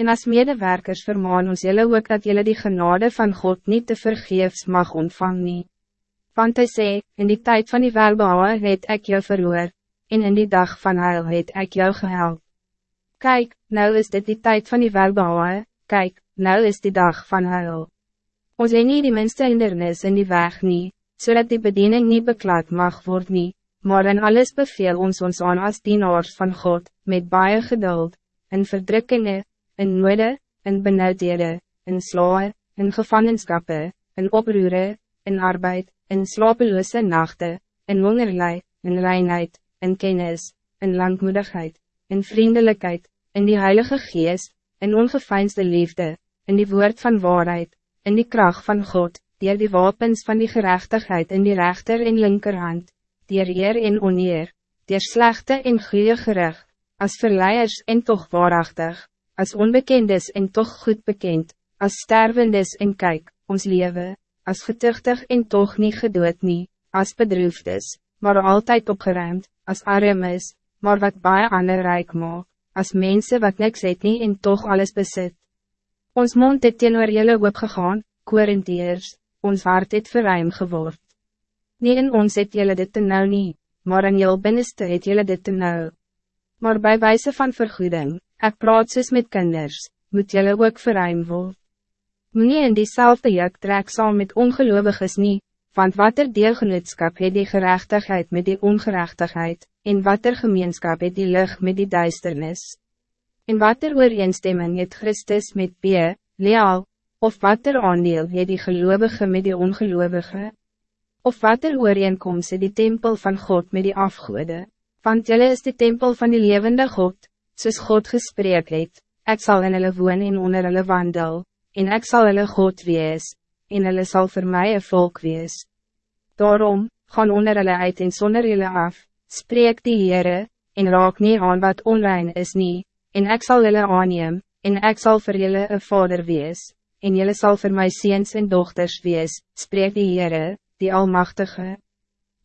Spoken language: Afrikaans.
En als medewerkers vermaan ons jullie ook dat jullie die genade van God niet te vergeefs mag ontvangen. Want hij sê, in die tijd van die welbouwe het ik jou verhoor, en in die dag van huil het ik jou gehelp. Kijk, nou is dit die tijd van die welbouwe, kijk, nou is die dag van huil. Ons het nie die minste hindernis in die weg nie, zodat die bediening niet beklaad mag worden, maar in alles beveel ons ons aan als dienaars van God, met baie geduld, in verdrukkingen, in noode, in benauwdhede, in slawe, in gevangenskappe, in oproere, in arbeid, in slapeloze nachten, in hongerlei, in reinheid, in kennis, in langmoedigheid, in vriendelijkheid, in die Heilige Geest, in ongeveinsde liefde, in die woord van waarheid, in die kracht van God, die die wapens van die gerechtigheid in die rechter en linkerhand, die eer en oneer, die slechte en goede gerecht, als verleiers en toch waarachtig, als onbekendes en toch goed bekend, als stervendes en kijk, ons leven, als getuchtig en toch niet gedood nie, als bedroefdes, maar altijd opgeruimd, als armes, maar wat baie ander rijk maak, als mensen wat niks het nie en toch alles bezit. Ons mond het teenoor jylle opgegaan, Korintiërs, ons hart het verruim geword. Nie in ons het jylle dit te nou nie, maar in jyl binneste het jylle dit te nou. Maar bij wijze van vergoeding, Ik praat soos met kinders, moet jullie ook verruim word. Meneer in diezelfde juk trek saam met ongeloviges nie, want wat er deelgenootskap het die gerechtigheid met die ongerechtigheid, en wat er gemeenskap het die lucht met die duisternis. En wat er ooreenstemming het Christus met P, Leal, of wat er aandeel het die gelovige met die ongelovige, of wat er ooreenkomst het die tempel van God met die afgoede, want jullie is de tempel van die levende God, soos God gesprek het, ek sal in hulle woon en onder hulle wandel, en ek sal hulle God wees, en hulle sal vir my een volk wees. Daarom, gaan onder hulle uit en sonder hulle af, spreek die Heere, en raak nie aan wat onrein is nie, en ek sal hulle aanneem, en ek sal vir julle een vader wees, en julle sal vir my seens en dochters wees, spreek die Heere, die Almachtige.